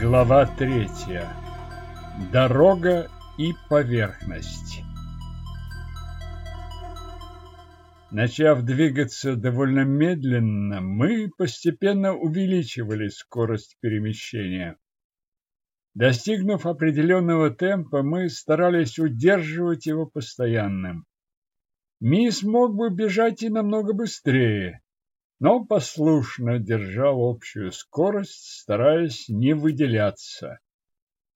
Глава третья. Дорога и поверхность. Начав двигаться довольно медленно, мы постепенно увеличивали скорость перемещения. Достигнув определенного темпа, мы старались удерживать его постоянным. Мисс мог бы бежать и намного быстрее, но послушно держал общую скорость, стараясь не выделяться.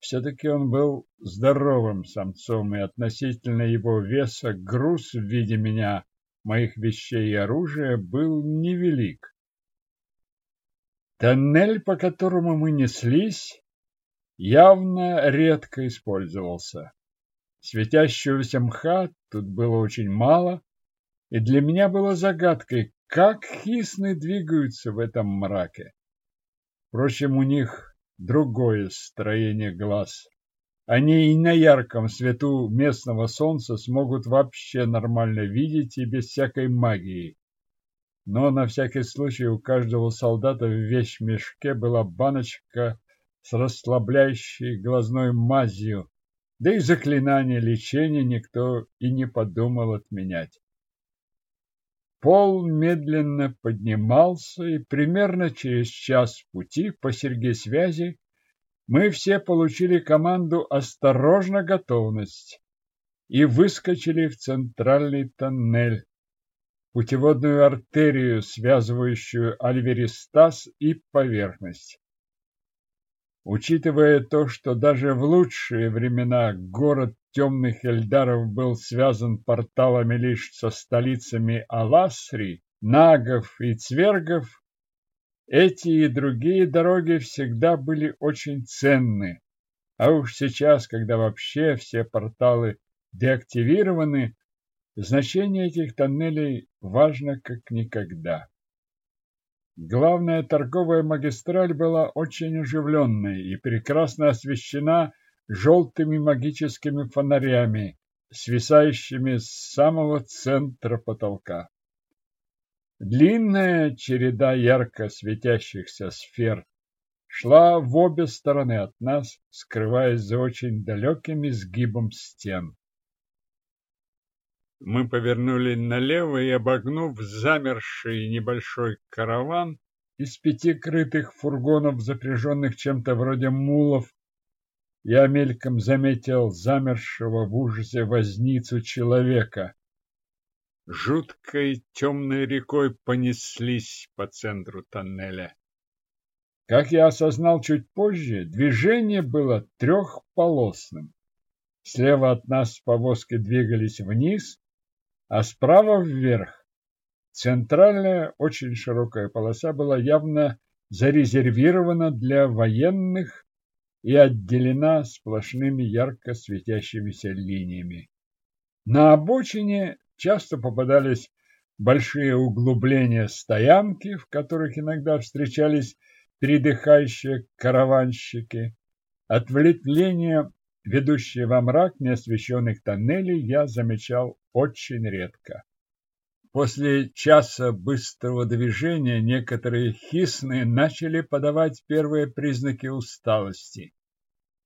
Все-таки он был здоровым самцом, и относительно его веса груз в виде меня, моих вещей и оружия был невелик. Тоннель, по которому мы неслись, явно редко использовался. Светящегося мха тут было очень мало, и для меня было загадкой, как хисны двигаются в этом мраке. Впрочем, у них другое строение глаз. Они и на ярком свету местного солнца смогут вообще нормально видеть и без всякой магии. Но на всякий случай у каждого солдата в вещмешке была баночка с расслабляющей глазной мазью, да и заклинание лечения никто и не подумал отменять. Пол медленно поднимался, и примерно через час пути по связи мы все получили команду «Осторожно, готовность!» и выскочили в центральный тоннель, путеводную артерию, связывающую Альверистас и поверхность. Учитывая то, что даже в лучшие времена город темных эльдаров был связан порталами лишь со столицами Аласри, Нагов и Цвергов, эти и другие дороги всегда были очень ценны. А уж сейчас, когда вообще все порталы деактивированы, значение этих тоннелей важно как никогда. Главная торговая магистраль была очень оживленной и прекрасно освещена желтыми магическими фонарями, свисающими с самого центра потолка. Длинная череда ярко светящихся сфер шла в обе стороны от нас, скрываясь за очень далеким изгибом стен. Мы повернули налево и, обогнув замерший небольшой караван из пяти крытых фургонов, запряженных чем-то вроде мулов, я мельком заметил замершего в ужасе возницу человека. Жуткой темной рекой понеслись по центру тоннеля. Как я осознал чуть позже, движение было трехполосным. Слева от нас повозки двигались вниз, а справа вверх. Центральная, очень широкая полоса была явно зарезервирована для военных и отделена сплошными ярко светящимися линиями. На обочине часто попадались большие углубления стоянки, в которых иногда встречались передыхающие караванщики. Отвлечения, ведущие во мрак неосвещенных тоннелей, я замечал очень редко. После часа быстрого движения некоторые хисны начали подавать первые признаки усталости.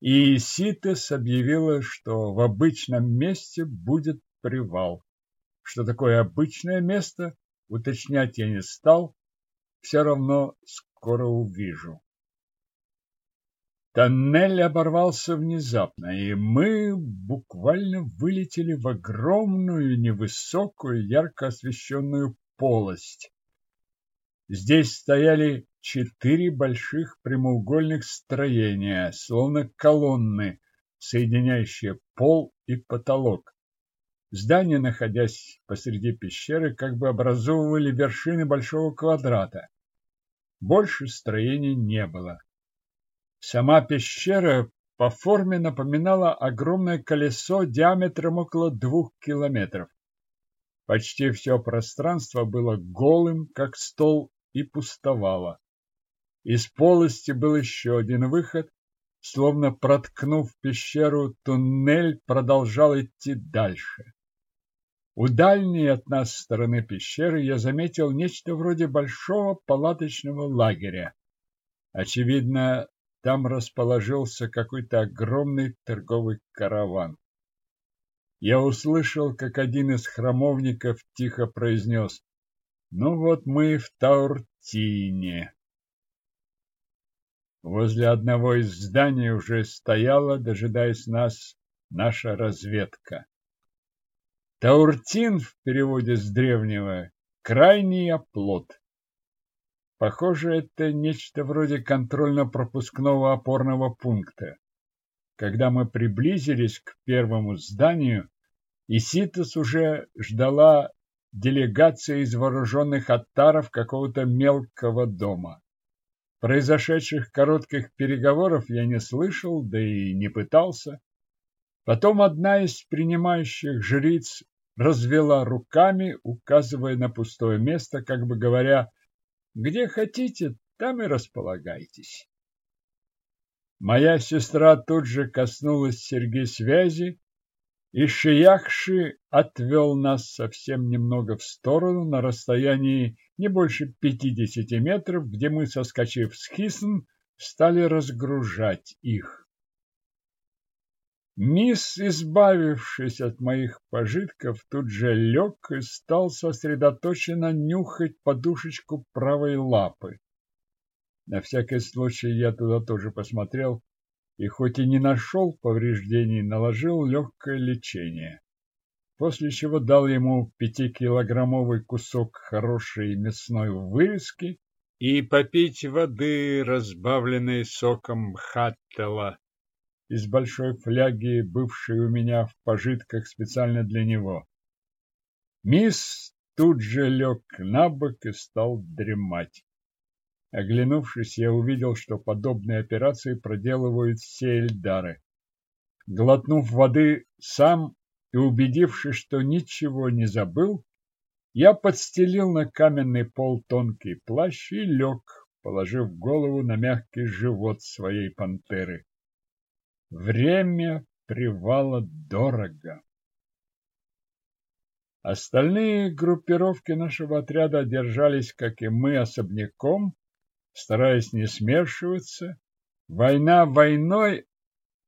И Ситес объявила, что в обычном месте будет привал. Что такое обычное место, уточнять я не стал, все равно скоро увижу. Тоннель оборвался внезапно, и мы буквально вылетели в огромную, невысокую, ярко освещенную полость. Здесь стояли четыре больших прямоугольных строения, словно колонны, соединяющие пол и потолок. Здания, находясь посреди пещеры, как бы образовывали вершины большого квадрата. Больше строений не было. Сама пещера по форме напоминала огромное колесо диаметром около двух километров. Почти все пространство было голым, как стол, и пустовало. Из полости был еще один выход, словно проткнув пещеру, туннель продолжал идти дальше. У дальней от нас стороны пещеры я заметил нечто вроде большого палаточного лагеря. Очевидно, там расположился какой-то огромный торговый караван. Я услышал, как один из храмовников тихо произнес «Ну вот мы в Тауртине». Возле одного из зданий уже стояла, дожидаясь нас, наша разведка. Тауртин в переводе с древнего «крайний оплот». Похоже, это нечто вроде контрольно-пропускного опорного пункта. Когда мы приблизились к первому зданию, Иситос уже ждала делегация из вооруженных оттаров какого-то мелкого дома. Произошедших коротких переговоров я не слышал, да и не пытался. Потом одна из принимающих жриц развела руками, указывая на пустое место, как бы говоря, где хотите, там и располагайтесь. Моя сестра тут же коснулась Сергей связи, и Шияхши отвел нас совсем немного в сторону на расстоянии не больше пятидесяти метров, где мы, соскочив с Хисн, стали разгружать их. Мисс, избавившись от моих пожитков, тут же лег и стал сосредоточенно нюхать подушечку правой лапы. На всякий случай я туда тоже посмотрел и хоть и не нашел повреждений, наложил легкое лечение после чего дал ему пятикилограммовый кусок хорошей мясной вырезки и попить воды, разбавленной соком хаттела из большой фляги, бывшей у меня в пожитках специально для него. Мисс тут же лег на бок и стал дремать. Оглянувшись, я увидел, что подобные операции проделывают все эльдары. Глотнув воды сам и, убедившись, что ничего не забыл, я подстелил на каменный пол тонкий плащ и лег, положив голову на мягкий живот своей пантеры. Время привала дорого. Остальные группировки нашего отряда держались, как и мы, особняком, стараясь не смешиваться. Война войной,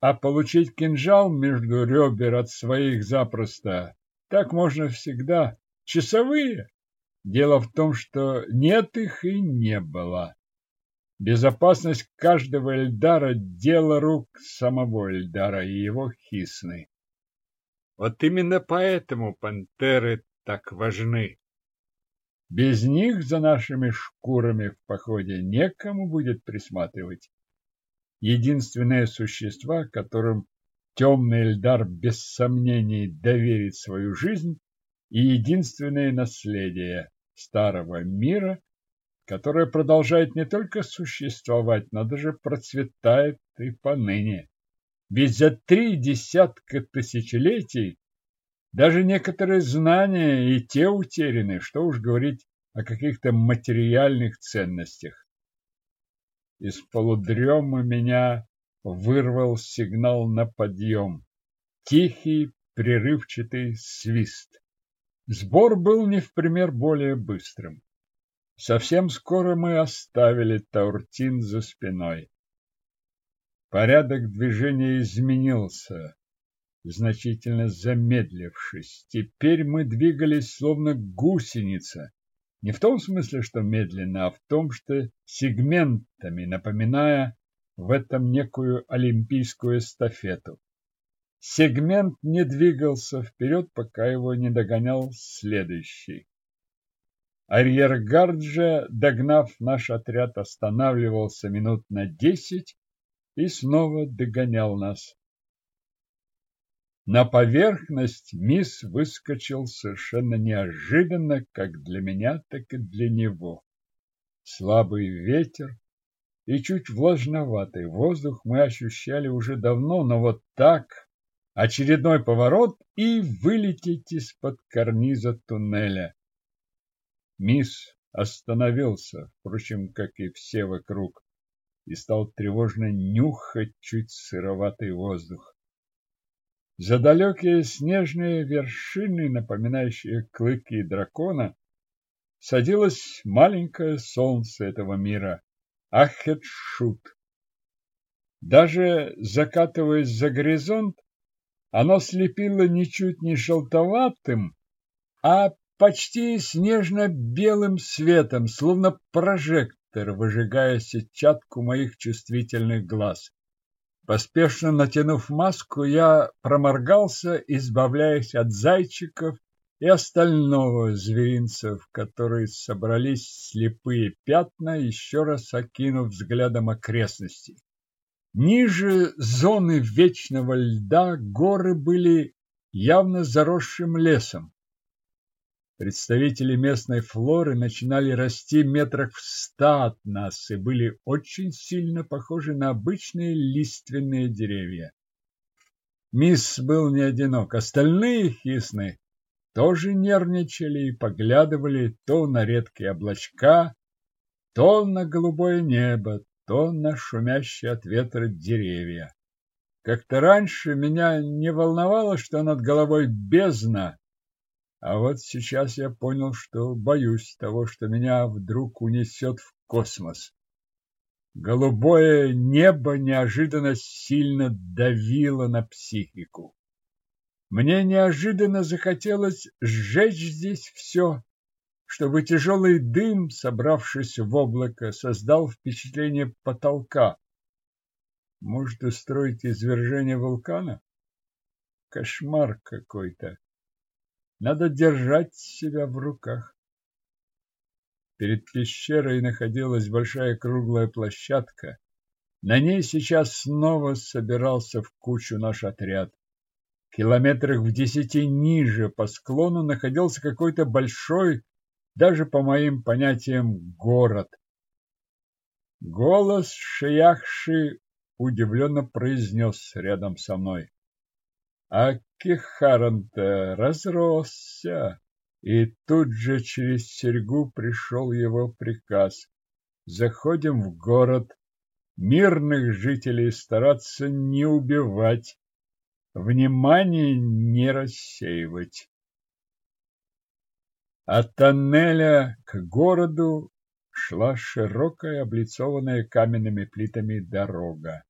а получить кинжал между ребер от своих запросто. Так можно всегда. Часовые. Дело в том, что нет их и не было. Безопасность каждого Эльдара – дело рук самого Эльдара и его хисны. Вот именно поэтому пантеры так важны. Без них за нашими шкурами в походе некому будет присматривать единственные существа, которым темный Эльдар без сомнений доверит свою жизнь, и единственное наследие старого мира, которое продолжает не только существовать, но даже процветает и поныне. Ведь за три десятка тысячелетий даже некоторые знания и те утеряны, что уж говорить о каких-то материальных ценностях. Из полудремы меня вырвал сигнал на подъем. Тихий, прерывчатый свист. Сбор был не в пример более быстрым. Совсем скоро мы оставили Тауртин за спиной. Порядок движения изменился, значительно замедлившись. Теперь мы двигались словно гусеница, не в том смысле, что медленно, а в том, что сегментами, напоминая в этом некую олимпийскую эстафету. Сегмент не двигался вперед, пока его не догонял следующий. Арьергард же, догнав наш отряд, останавливался минут на десять и снова догонял нас. На поверхность мисс выскочил совершенно неожиданно, как для меня, так и для него. Слабый ветер и чуть влажноватый воздух мы ощущали уже давно, но вот так очередной поворот и вылететь из-под карниза туннеля. Мисс остановился, впрочем, как и все вокруг, и стал тревожно нюхать чуть сыроватый воздух. За далекие снежные вершины, напоминающие клыки дракона, садилось маленькое солнце этого мира – Ахетшут. Даже закатываясь за горизонт, оно слепило ничуть не желтоватым, а почти снежно-белым светом, словно прожектор, выжигая сетчатку моих чувствительных глаз. Поспешно натянув маску, я проморгался, избавляясь от зайчиков и остального зверинца, в которые собрались слепые пятна, еще раз окинув взглядом окрестности. Ниже зоны вечного льда горы были явно заросшим лесом. Представители местной флоры начинали расти метрах в ста от нас и были очень сильно похожи на обычные лиственные деревья. Мисс был не одинок, остальные хисны тоже нервничали и поглядывали то на редкие облачка, то на голубое небо, то на шумящие от ветра деревья. Как-то раньше меня не волновало, что над головой бездна, а вот сейчас я понял, что боюсь того, что меня вдруг унесет в космос. Голубое небо неожиданно сильно давило на психику. Мне неожиданно захотелось сжечь здесь все, чтобы тяжелый дым, собравшись в облако, создал впечатление потолка. Может, устроить извержение вулкана? Кошмар какой-то. Надо держать себя в руках. Перед пещерой находилась большая круглая площадка. На ней сейчас снова собирался в кучу наш отряд. Километрах в десяти ниже по склону находился какой-то большой, даже по моим понятиям, город. Голос Шияхши удивленно произнес рядом со мной. А Кихаран-то разросся. И тут же через серьгу пришел его приказ. Заходим в город, мирных жителей стараться не убивать, внимание не рассеивать. От тоннеля к городу шла широкая, облицованная каменными плитами дорога.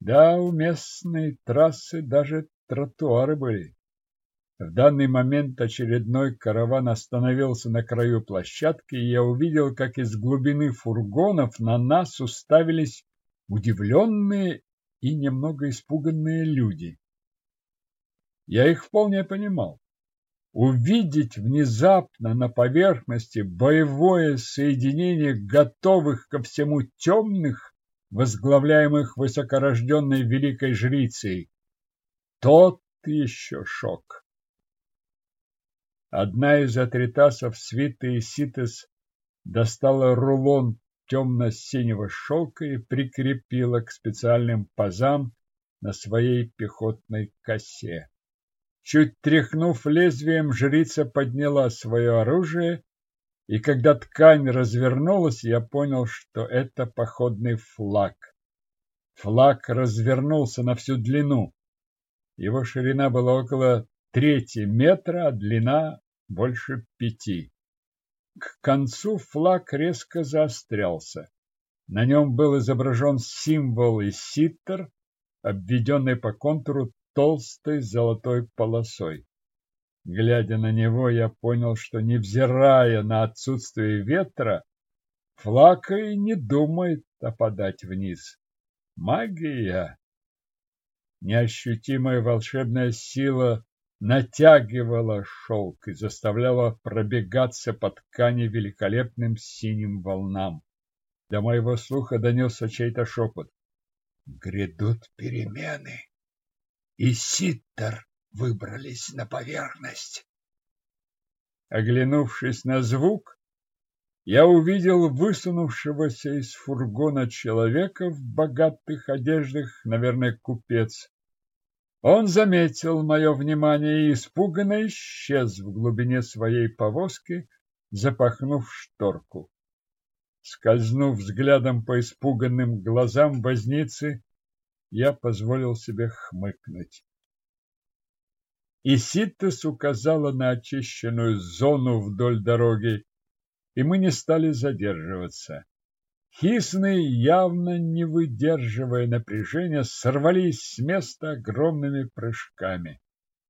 Да, у местной трассы даже тротуары были. В данный момент очередной караван остановился на краю площадки, и я увидел, как из глубины фургонов на нас уставились удивленные и немного испуганные люди. Я их вполне понимал. Увидеть внезапно на поверхности боевое соединение готовых ко всему темных возглавляемых высокорожденной великой жрицей. Тот еще шок. Одна из атритасов свиты Ситес достала рулон темно-синего шелка и прикрепила к специальным пазам на своей пехотной косе. Чуть тряхнув лезвием, жрица подняла свое оружие и когда ткань развернулась, я понял, что это походный флаг. Флаг развернулся на всю длину. Его ширина была около трети метра, а длина больше пяти. К концу флаг резко заострялся. На нем был изображен символ из ситтер, обведенный по контуру толстой золотой полосой. Глядя на него, я понял, что, невзирая на отсутствие ветра, флаг и не думает опадать вниз. Магия! Неощутимая волшебная сила натягивала шелк и заставляла пробегаться по ткани великолепным синим волнам. До моего слуха донесся чей-то шепот. Грядут перемены. И Ситтер выбрались на поверхность. Оглянувшись на звук, я увидел высунувшегося из фургона человека в богатых одеждах, наверное, купец. Он заметил мое внимание и испуганно исчез в глубине своей повозки, запахнув шторку. Скользнув взглядом по испуганным глазам возницы, я позволил себе хмыкнуть и Ситтес указала на очищенную зону вдоль дороги, и мы не стали задерживаться. Хисны, явно не выдерживая напряжения, сорвались с места огромными прыжками.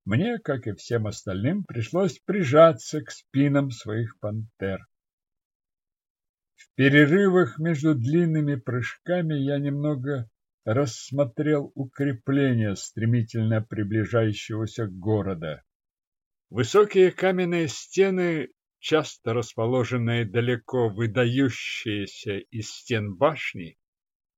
Мне, как и всем остальным, пришлось прижаться к спинам своих пантер. В перерывах между длинными прыжками я немного рассмотрел укрепление стремительно приближающегося города. Высокие каменные стены, часто расположенные далеко выдающиеся из стен башни,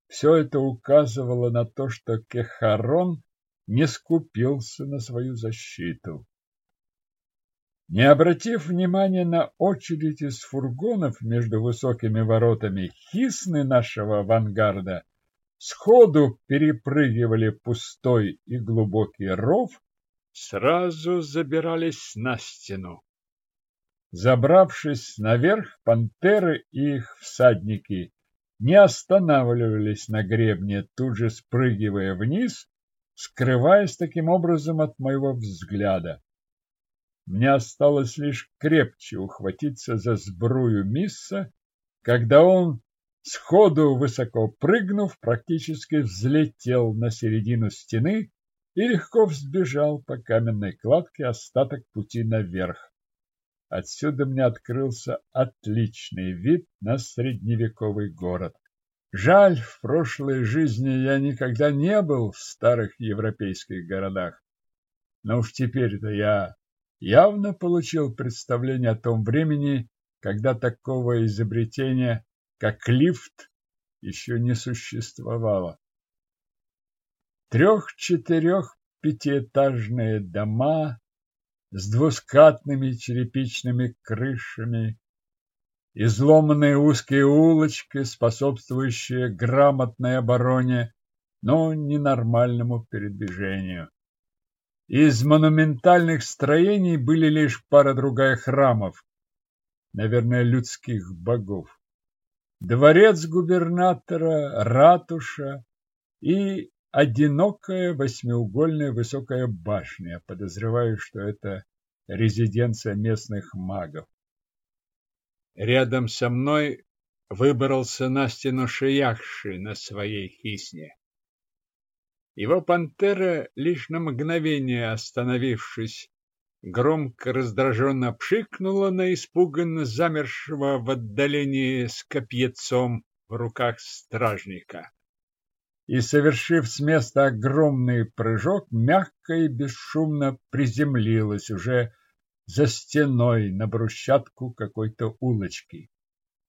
все это указывало на то, что Кехарон не скупился на свою защиту. Не обратив внимания на очередь из фургонов между высокими воротами, хисны нашего авангарда сходу перепрыгивали пустой и глубокий ров, сразу забирались на стену. Забравшись наверх, пантеры и их всадники не останавливались на гребне, тут же спрыгивая вниз, скрываясь таким образом от моего взгляда. Мне осталось лишь крепче ухватиться за сбрую Мисса, когда он, сходу высоко прыгнув, практически взлетел на середину стены и легко взбежал по каменной кладке остаток пути наверх. Отсюда мне открылся отличный вид на средневековый город. Жаль, в прошлой жизни я никогда не был в старых европейских городах. Но уж теперь-то я явно получил представление о том времени, когда такого изобретения, как лифт, еще не существовало. Трех-четырех пятиэтажные дома с двускатными черепичными крышами, изломанные узкие улочки, способствующие грамотной обороне, но ненормальному передвижению. Из монументальных строений были лишь пара-другая храмов, наверное, людских богов. Дворец губернатора, ратуша и одинокая восьмиугольная высокая башня. Подозреваю, что это резиденция местных магов. Рядом со мной выбрался на стену Шияхши на своей хисне. Его пантера, лишь на мгновение остановившись, громко раздраженно пшикнула на испуганно замершего в отдалении с копьецом в руках стражника. И, совершив с места огромный прыжок, мягко и бесшумно приземлилась уже за стеной на брусчатку какой-то улочки.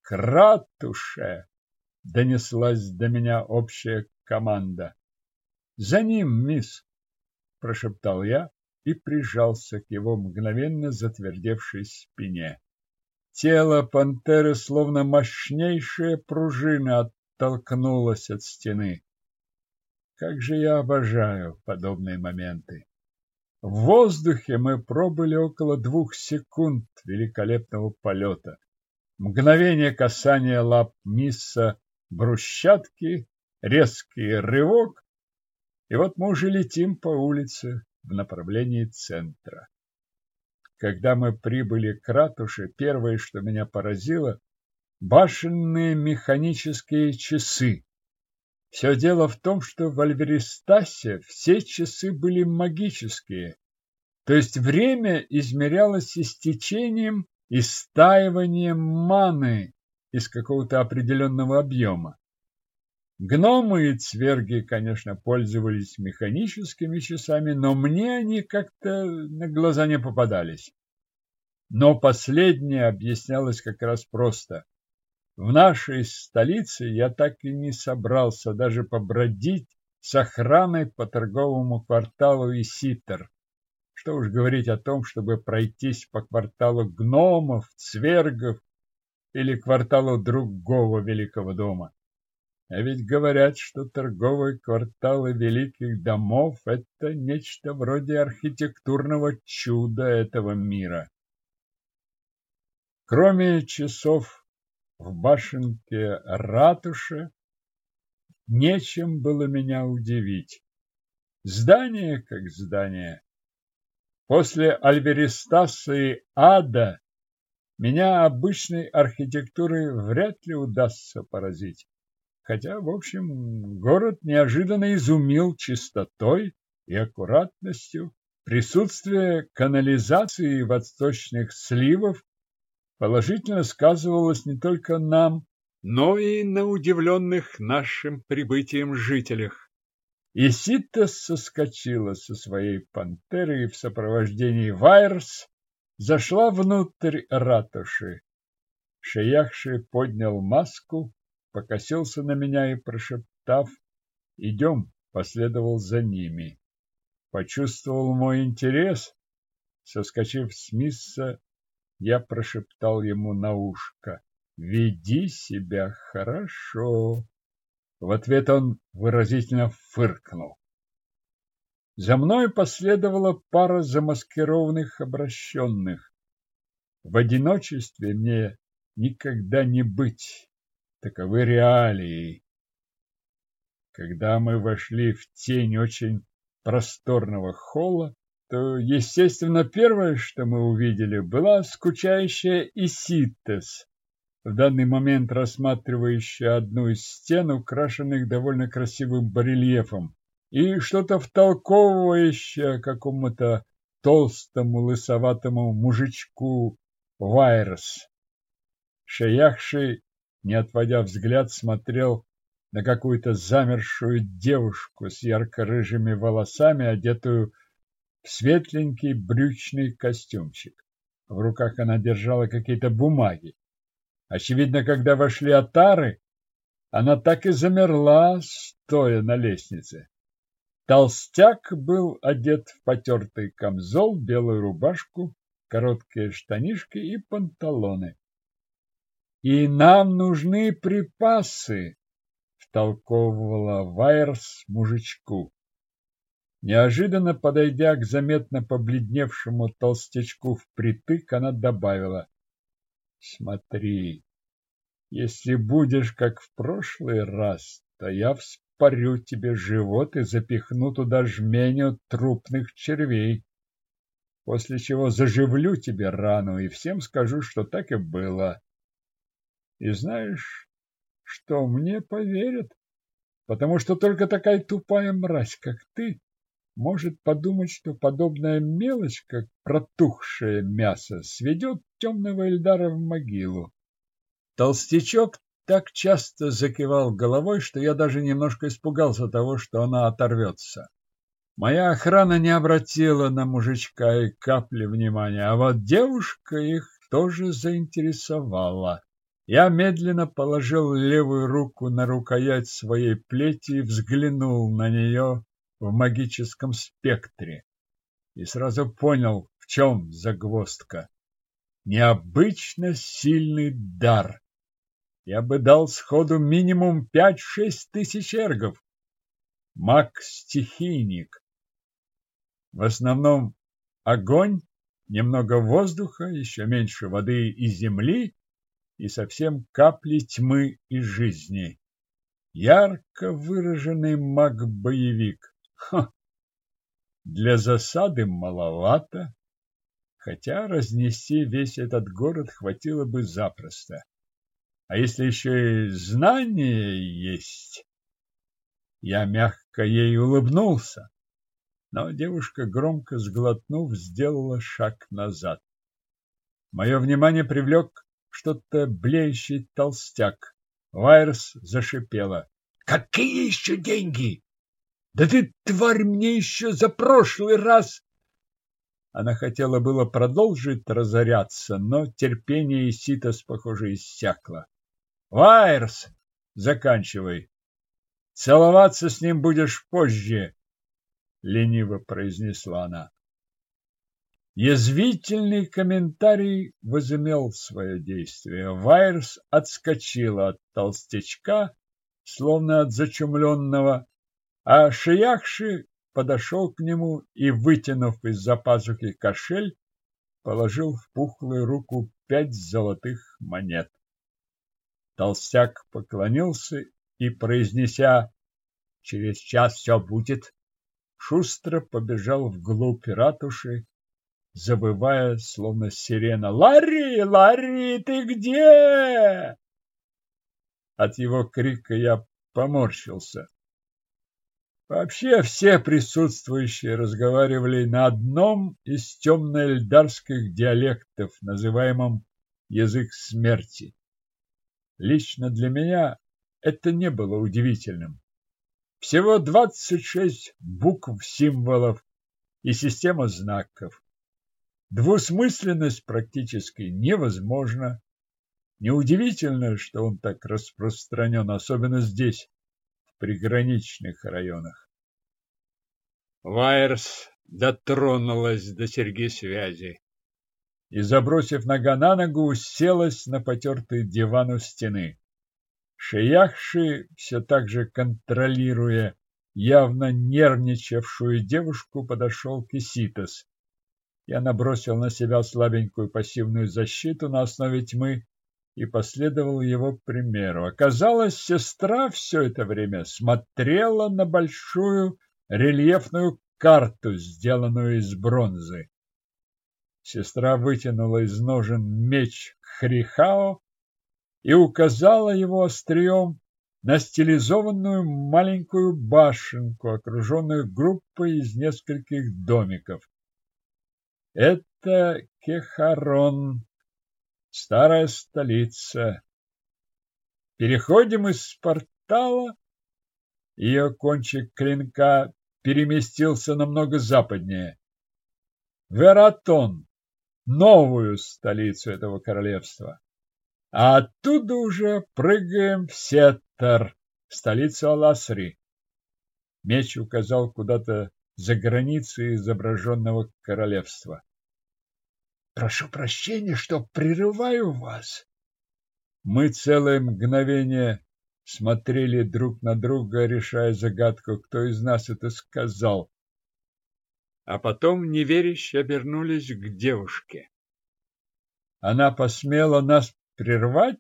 «Кратуше!» — донеслась до меня общая команда. За ним, мисс, прошептал я и прижался к его мгновенно затвердевшей спине. Тело пантеры, словно мощнейшая пружина, оттолкнулось от стены. Как же я обожаю подобные моменты. В воздухе мы пробыли около двух секунд великолепного полета. Мгновение касания лап Мисса брусчатки, резкий рывок, и вот мы уже летим по улице в направлении центра. Когда мы прибыли к ратуше, первое, что меня поразило, башенные механические часы. Все дело в том, что в Альверистасе все часы были магические, то есть время измерялось истечением и стаиванием маны из какого-то определенного объема. Гномы и цверги, конечно, пользовались механическими часами, но мне они как-то на глаза не попадались. Но последнее объяснялось как раз просто. В нашей столице я так и не собрался даже побродить с охраной по торговому кварталу Иситер. Что уж говорить о том, чтобы пройтись по кварталу гномов, цвергов или кварталу другого великого дома. А ведь говорят, что торговые кварталы великих домов – это нечто вроде архитектурного чуда этого мира. Кроме часов в башенке ратуши, нечем было меня удивить. Здание как здание. После Альберистаса и Ада меня обычной архитектурой вряд ли удастся поразить. Хотя, в общем, город неожиданно изумил чистотой и аккуратностью. Присутствие канализации и восточных сливов положительно сказывалось не только нам, но и на удивленных нашим прибытием жителях. Исита соскочила со своей пантеры и в сопровождении Вайерс зашла внутрь ратуши. Шеяхши поднял маску, покосился на меня и, прошептав «Идем», последовал за ними почувствовал мой интерес. Соскочив с мисса, я прошептал ему на ушко «Веди себя хорошо». В ответ он выразительно фыркнул. За мной последовала пара замаскированных обращенных. В одиночестве мне никогда не быть. Таковы реалии. Когда мы вошли в тень очень просторного холла, то, естественно, первое, что мы увидели, была скучающая Иситес, в данный момент рассматривающая одну из стен, украшенных довольно красивым барельефом, и что-то втолковывающее какому-то толстому лысоватому мужичку Вайрс. Шаяхши, не отводя взгляд, смотрел на какую-то замершую девушку с ярко-рыжими волосами, одетую в светленький брючный костюмчик. В руках она держала какие-то бумаги. Очевидно, когда вошли отары, она так и замерла, стоя на лестнице. Толстяк был одет в потертый камзол, белую рубашку, короткие штанишки и панталоны. И нам нужны припасы, втолковывала Вайерс мужичку. Неожиданно подойдя к заметно побледневшему толстячку впритык, она добавила. Смотри, если будешь как в прошлый раз, то я вспорю тебе живот и запихну туда жменю трупных червей, после чего заживлю тебе рану и всем скажу, что так и было. И знаешь, что мне поверят, потому что только такая тупая мразь, как ты, может подумать, что подобная мелочь, как протухшее мясо, сведет темного Эльдара в могилу. Толстячок так часто закивал головой, что я даже немножко испугался того, что она оторвется. Моя охрана не обратила на мужичка и капли внимания, а вот девушка их тоже заинтересовала. Я медленно положил левую руку на рукоять своей плети и взглянул на нее в магическом спектре. И сразу понял, в чем загвоздка. Необычно сильный дар. Я бы дал сходу минимум пять-шесть тысяч эргов. Маг-стихийник. В основном огонь, немного воздуха, еще меньше воды и земли и совсем капли тьмы и жизни. Ярко выраженный маг-боевик. Для засады маловато, хотя разнести весь этот город хватило бы запросто. А если еще и знание есть? Я мягко ей улыбнулся, но девушка, громко сглотнув, сделала шаг назад. Мое внимание привлек что-то блеющий толстяк. Вайрс зашипела. «Какие еще деньги? Да ты, тварь, мне еще за прошлый раз...» Она хотела было продолжить разоряться, но терпение Иситос, похоже, иссякло. «Вайрс, заканчивай. Целоваться с ним будешь позже», — лениво произнесла она. Язвительный комментарий возымел свое действие. Вайерс отскочила от толстячка, словно от зачумленного, а Шияхши подошел к нему и, вытянув из-за пазухи кошель, положил в пухлую руку пять золотых монет. Толстяк поклонился и, произнеся «Через час все будет», шустро побежал вглубь ратуши, завывая, словно сирена. «Ларри! Ларри, ты где?» От его крика я поморщился. Вообще все присутствующие разговаривали на одном из темно-эльдарских диалектов, называемом язык смерти. Лично для меня это не было удивительным. Всего 26 букв, символов и система знаков. Двусмысленность практически невозможна. Неудивительно, что он так распространен, особенно здесь, в приграничных районах. Вайерс дотронулась до серьги связи и, забросив нога на ногу, уселась на потертый диван у стены. Шияхши, все так же контролируя явно нервничавшую девушку, подошел к Иситос. Я набросил на себя слабенькую пассивную защиту на основе тьмы и последовал его примеру. Оказалось, сестра все это время смотрела на большую рельефную карту, сделанную из бронзы. Сестра вытянула из ножен меч Хрихао и указала его острием на стилизованную маленькую башенку, окруженную группой из нескольких домиков. Это Кехарон, старая столица. Переходим из портала. Ее кончик клинка переместился намного западнее. Вератон, новую столицу этого королевства. А оттуда уже прыгаем в Сеттер, столицу Аласри. Меч указал куда-то за границей изображенного королевства. Прошу прощения, что прерываю вас. Мы целое мгновение смотрели друг на друга, решая загадку, кто из нас это сказал. А потом неверяще обернулись к девушке. Она посмела нас прервать?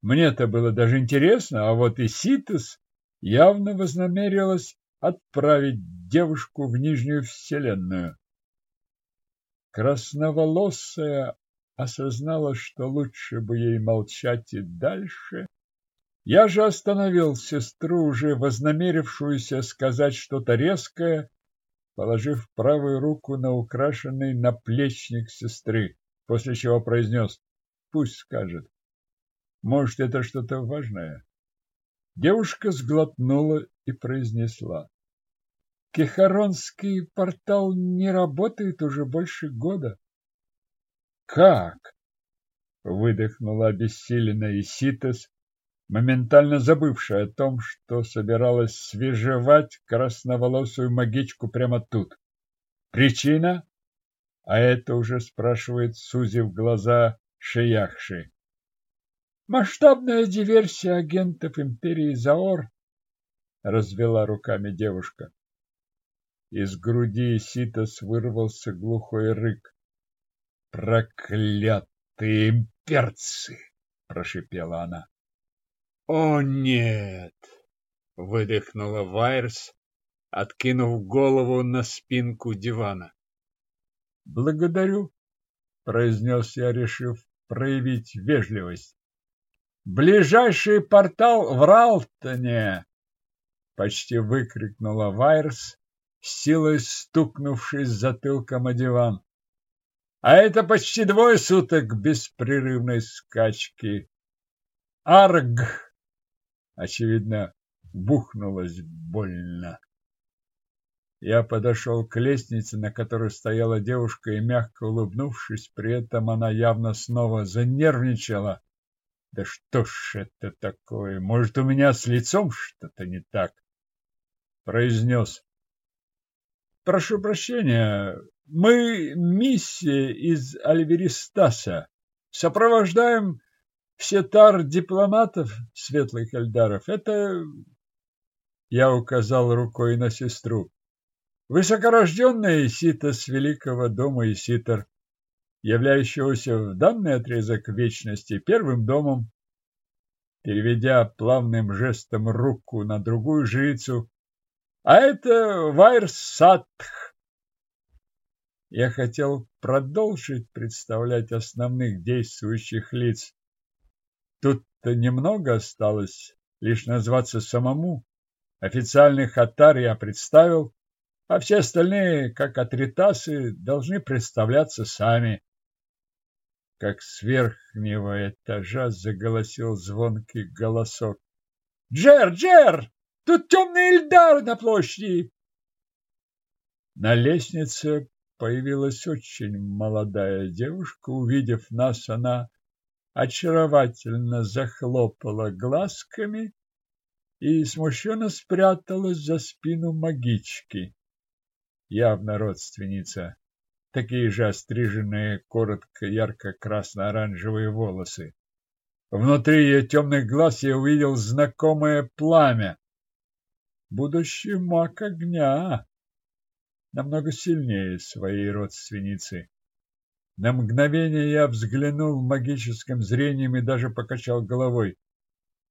мне это было даже интересно, а вот и Ситос явно вознамерилась отправить девушку в Нижнюю Вселенную. Красноволосая осознала, что лучше бы ей молчать и дальше. Я же остановил сестру, уже вознамерившуюся сказать что-то резкое, положив правую руку на украшенный наплечник сестры, после чего произнес «Пусть скажет. Может, это что-то важное?» Девушка сглотнула и произнесла Кехаронский портал не работает уже больше года. Как? Выдохнула обессиленная Иситес, моментально забывшая о том, что собиралась свежевать красноволосую магичку прямо тут. Причина? А это уже спрашивает, сузив глаза Шияхши. Масштабная диверсия агентов империи Заор, развела руками девушка. Из груди Ситос вырвался глухой рык. «Проклятые имперцы!» — прошипела она. «О, нет!» — выдохнула Вайерс, откинув голову на спинку дивана. «Благодарю», — произнес я, решив проявить вежливость. «Ближайший портал в Ралтоне!» — почти выкрикнула Вайерс, силой стукнувшись затылком о диван. А это почти двое суток беспрерывной скачки. Арг! Очевидно, бухнулось больно. Я подошел к лестнице, на которой стояла девушка, и, мягко улыбнувшись, при этом она явно снова занервничала. Да что ж это такое? Может, у меня с лицом что-то не так? Произнес. Прошу прощения, мы миссия из Альверистаса. Сопровождаем все тар дипломатов светлых эльдаров. Это... Я указал рукой на сестру. Высокорожденная Иситос Великого дома Иситор, являющегося в данный отрезок вечности первым домом, переведя плавным жестом руку на другую жрицу, а это Вайрсатх. Я хотел продолжить представлять основных действующих лиц. Тут-то немного осталось лишь назваться самому. Официальных хатар я представил, а все остальные, как атритасы, должны представляться сами. Как с верхнего этажа заголосил звонкий голосок. «Джер, Джер! Тут темный Эльдар на площади!» На лестнице появилась очень молодая девушка. Увидев нас, она очаровательно захлопала глазками и смущенно спряталась за спину магички. Явно родственница. Такие же остриженные, коротко, ярко-красно-оранжевые волосы. Внутри ее темных глаз я увидел знакомое пламя. Будущий маг огня намного сильнее своей родственницы. На мгновение я взглянул магическим зрением и даже покачал головой.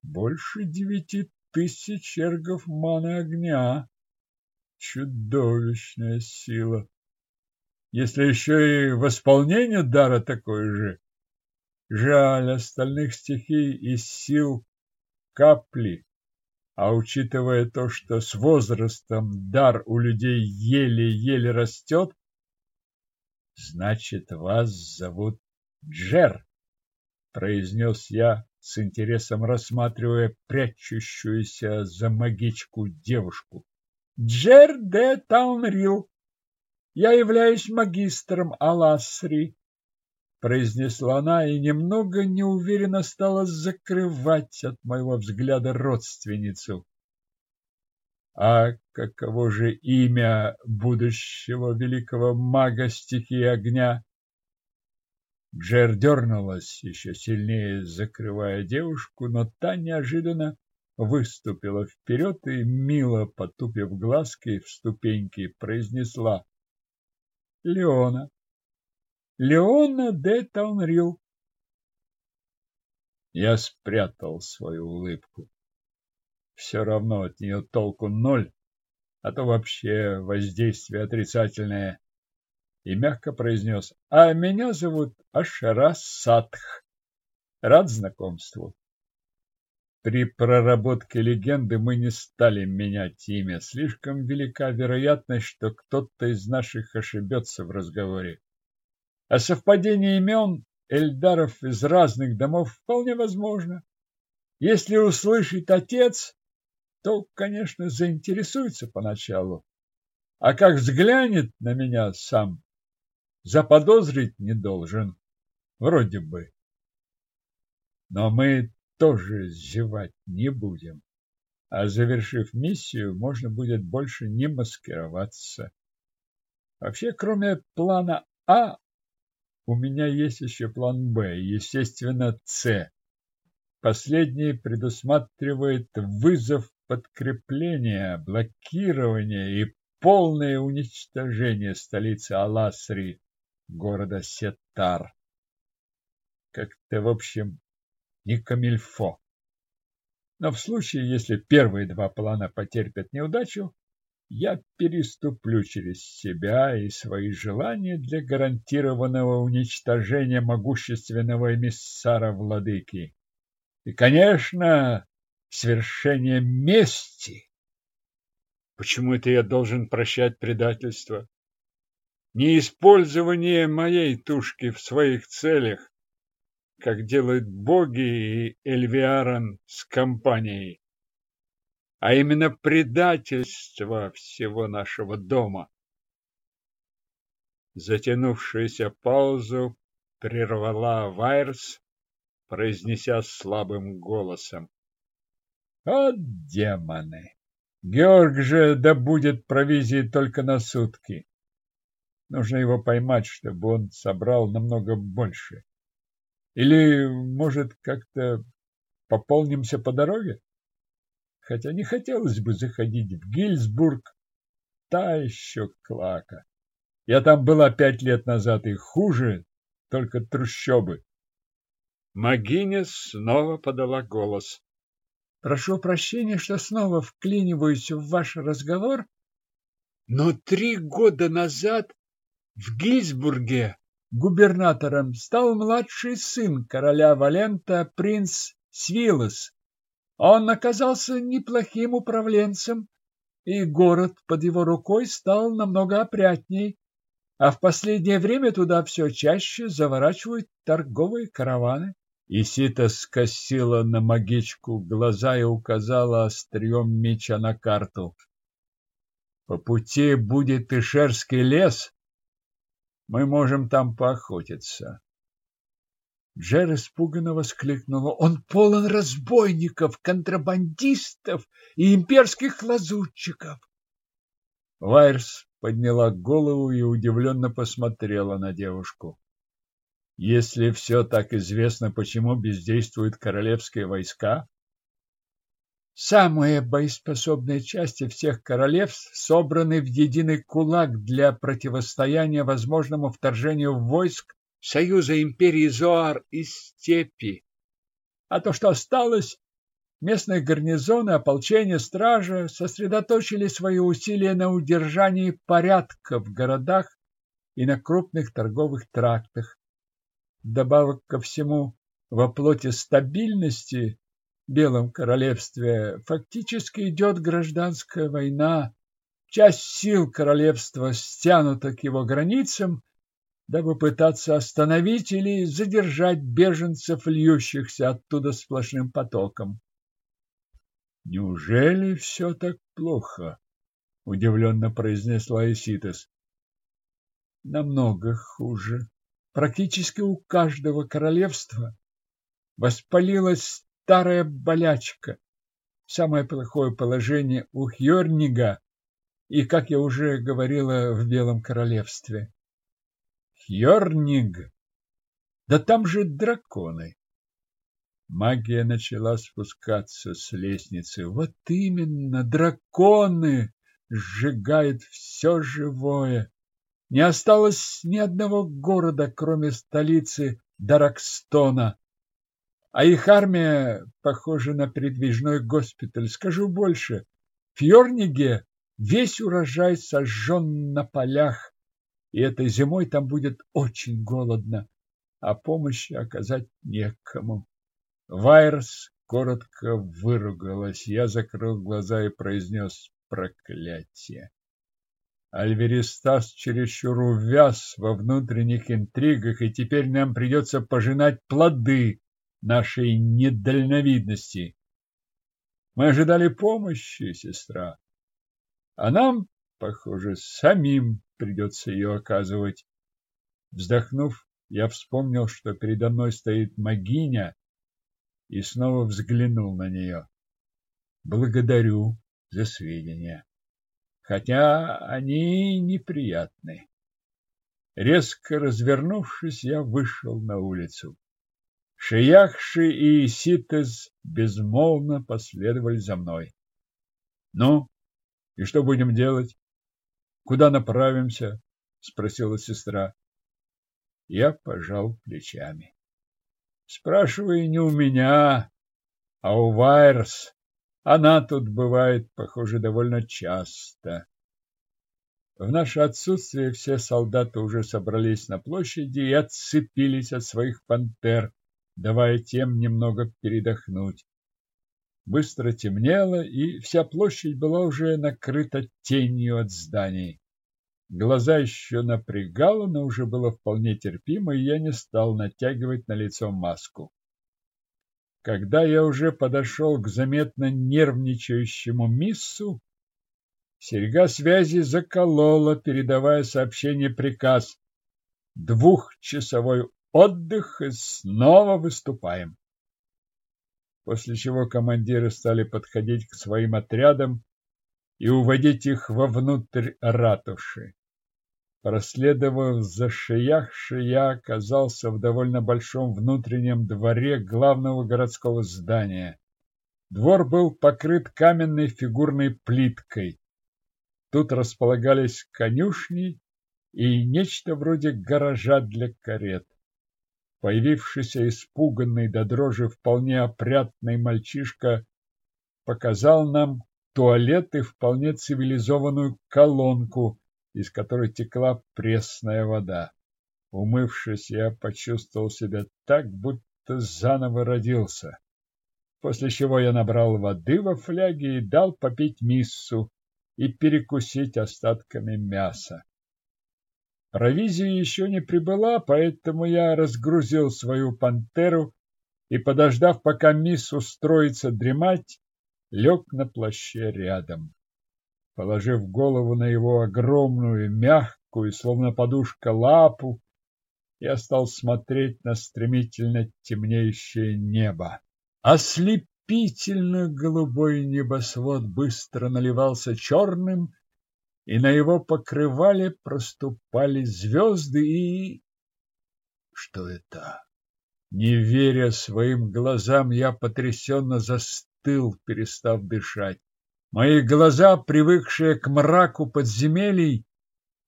Больше девяти тысяч эргов маны огня. Чудовищная сила. Если еще и восполнение дара такой же. Жаль, остальных стихий и сил капли. А учитывая то, что с возрастом дар у людей еле-еле растет, значит, вас зовут Джер, произнес я с интересом рассматривая прячущуюся за магичку девушку. Джер де Таунрил. Я являюсь магистром Аласри, произнесла она и немного неуверенно стала закрывать от моего взгляда родственницу. А каково же имя будущего великого мага стихии огня? Джер дернулась еще сильнее, закрывая девушку, но та неожиданно выступила вперед и, мило потупив глазки в ступеньки, произнесла «Леона». Леона де Таунрил. Я спрятал свою улыбку. Все равно от нее толку ноль, а то вообще воздействие отрицательное. И мягко произнес, а меня зовут Ашарас Сатх. Рад знакомству. При проработке легенды мы не стали менять имя. Слишком велика вероятность, что кто-то из наших ошибется в разговоре. А совпадение имен Эльдаров из разных домов вполне возможно. Если услышит отец, то, конечно, заинтересуется поначалу. А как взглянет на меня сам, заподозрить не должен. Вроде бы. Но мы тоже зевать не будем. А завершив миссию, можно будет больше не маскироваться. Вообще, кроме плана А, у меня есть еще план Б, естественно, С. Последний предусматривает вызов подкрепления, блокирование и полное уничтожение столицы Аласри, города Сеттар. Как-то, в общем, не камильфо. Но в случае, если первые два плана потерпят неудачу, я переступлю через себя и свои желания для гарантированного уничтожения могущественного эмиссара владыки. И, конечно, свершение мести. Почему это я должен прощать предательство? Неиспользование моей тушки в своих целях, как делают боги и Эльвиарон с компанией а именно предательство всего нашего дома. Затянувшуюся паузу прервала Вайерс, произнеся слабым голосом. О, демоны! Георг же добудет провизии только на сутки. Нужно его поймать, чтобы он собрал намного больше. Или, может, как-то пополнимся по дороге? Хотя не хотелось бы заходить в Гильсбург. Та еще клака. Я там была пять лет назад, и хуже только трущобы. Магиня снова подала голос. Прошу прощения, что снова вклиниваюсь в ваш разговор, но три года назад в Гильсбурге губернатором стал младший сын короля Валента принц Свилос. Он оказался неплохим управленцем, и город под его рукой стал намного опрятней, а в последнее время туда все чаще заворачивают торговые караваны. Исита скосила на магичку глаза и указала острием меча на карту. По пути будет Ишерский лес. Мы можем там поохотиться. Джер испуганно воскликнула. Он полон разбойников, контрабандистов и имперских лазутчиков. Вайерс подняла голову и удивленно посмотрела на девушку. Если все так известно, почему бездействуют королевские войска? Самые боеспособные части всех королевств собраны в единый кулак для противостояния возможному вторжению войск Союза империи Зоар из степи. А то, что осталось, местные гарнизоны, ополчение, стража сосредоточили свои усилия на удержании порядка в городах и на крупных торговых трактах. Добавок ко всему, во плоти стабильности в Белом Королевстве фактически идет гражданская война. Часть сил королевства стянута к его границам, дабы пытаться остановить или задержать беженцев, льющихся оттуда сплошным потоком. «Неужели все так плохо?» — удивленно произнесла Иситес. «Намного хуже. Практически у каждого королевства воспалилась старая болячка. Самое плохое положение у Хьорнига и, как я уже говорила, в Белом Королевстве. Хьорниг. Да там же драконы. Магия начала спускаться с лестницы. Вот именно, драконы сжигают все живое. Не осталось ни одного города, кроме столицы Даракстона. А их армия похожа на передвижной госпиталь. Скажу больше, в Фьорниге весь урожай сожжен на полях и этой зимой там будет очень голодно, а помощи оказать некому. Вайерс коротко выругалась. Я закрыл глаза и произнес проклятие. Альверистас чересчур увяз во внутренних интригах, и теперь нам придется пожинать плоды нашей недальновидности. Мы ожидали помощи, сестра, а нам, похоже, самим придется ее оказывать. Вздохнув, я вспомнил, что передо мной стоит могиня, и снова взглянул на нее. Благодарю за сведения, хотя они неприятны. Резко развернувшись, я вышел на улицу. Шияхши и Ситез безмолвно последовали за мной. Ну, и что будем делать? Куда направимся? спросила сестра. Я пожал плечами. Спрашивай не у меня, а у Вайерс. Она тут бывает, похоже, довольно часто. В наше отсутствие все солдаты уже собрались на площади и отцепились от своих пантер, давая тем немного передохнуть. Быстро темнело, и вся площадь была уже накрыта тенью от зданий. Глаза еще напрягало, но уже было вполне терпимо, и я не стал натягивать на лицо маску. Когда я уже подошел к заметно нервничающему миссу, серьга связи заколола, передавая сообщение-приказ. Двухчасовой отдых и снова выступаем после чего командиры стали подходить к своим отрядам и уводить их вовнутрь ратуши. Проследовав за Шияхши, я оказался в довольно большом внутреннем дворе главного городского здания. Двор был покрыт каменной фигурной плиткой. Тут располагались конюшни и нечто вроде гаража для карет. Появившийся испуганный до дрожи вполне опрятный мальчишка показал нам туалет и вполне цивилизованную колонку, из которой текла пресная вода. Умывшись, я почувствовал себя так, будто заново родился. после чего я набрал воды во фляге и дал попить миссу и перекусить остатками мяса. Провизия еще не прибыла, поэтому я разгрузил свою пантеру и, подождав, пока мисс устроится дремать, лег на плаще рядом. Положив голову на его огромную, мягкую, словно подушка, лапу, я стал смотреть на стремительно темнеющее небо. Ослепительно голубой небосвод быстро наливался черным, и на его покрывале проступали звезды и... Что это? Не веря своим глазам, я потрясенно застыл, перестав дышать. Мои глаза, привыкшие к мраку подземелий,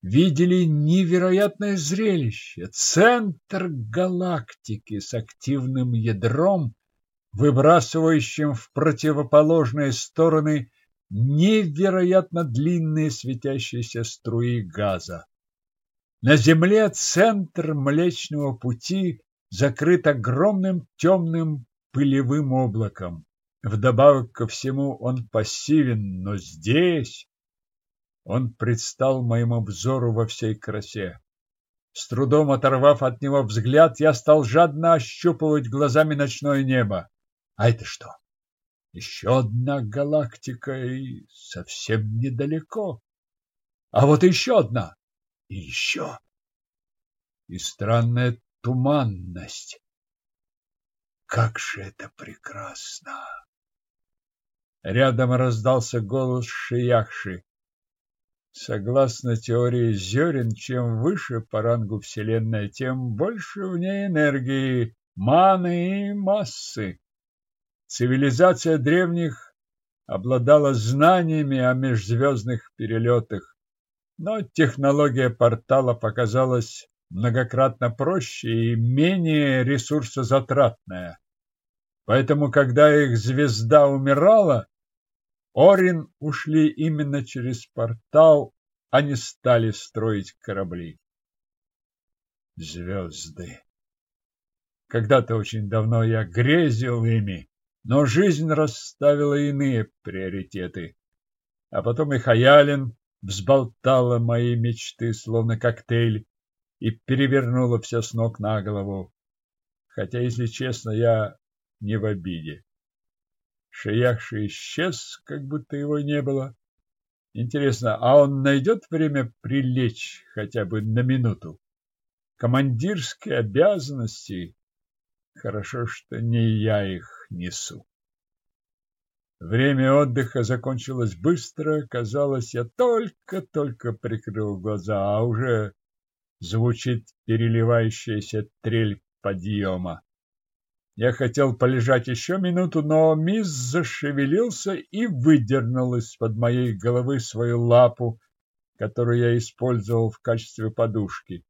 видели невероятное зрелище. Центр галактики с активным ядром, выбрасывающим в противоположные стороны невероятно длинные светящиеся струи газа. На Земле центр Млечного Пути закрыт огромным темным пылевым облаком. Вдобавок ко всему он пассивен, но здесь он предстал моему взору во всей красе. С трудом оторвав от него взгляд, я стал жадно ощупывать глазами ночное небо. А это что? Еще одна галактика и совсем недалеко. А вот еще одна. И еще. И странная туманность. Как же это прекрасно! Рядом раздался голос Шияхши. Согласно теории зерен, чем выше по рангу Вселенная, тем больше в ней энергии, маны и массы. Цивилизация древних обладала знаниями о межзвездных перелетах, но технология портала показалась многократно проще и менее ресурсозатратная. Поэтому, когда их звезда умирала, Орин ушли именно через портал, а не стали строить корабли. Звезды. Когда-то очень давно я грезил ими, но жизнь расставила иные приоритеты. А потом и Хаялин взболтала мои мечты, словно коктейль, и перевернула все с ног на голову. Хотя, если честно, я не в обиде. Шияхши исчез, как будто его не было. Интересно, а он найдет время прилечь хотя бы на минуту? Командирские обязанности. Хорошо, что не я их несу. Время отдыха закончилось быстро. Казалось, я только-только прикрыл глаза, а уже звучит переливающаяся трель подъема. Я хотел полежать еще минуту, но мисс зашевелился и выдернул из-под моей головы свою лапу, которую я использовал в качестве подушки.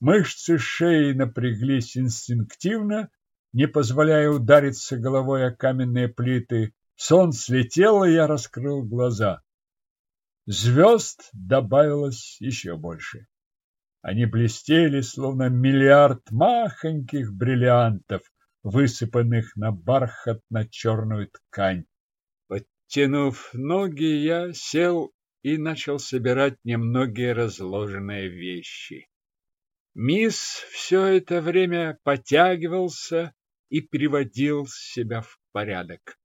Мышцы шеи напряглись инстинктивно, не позволяя удариться головой о каменные плиты. Сон слетел, и я раскрыл глаза. Звезд добавилось еще больше. Они блестели, словно миллиард махоньких бриллиантов, высыпанных на бархатно-черную ткань. Подтянув ноги, я сел и начал собирать немногие разложенные вещи. Мисс все это время потягивался и приводил себя в порядок.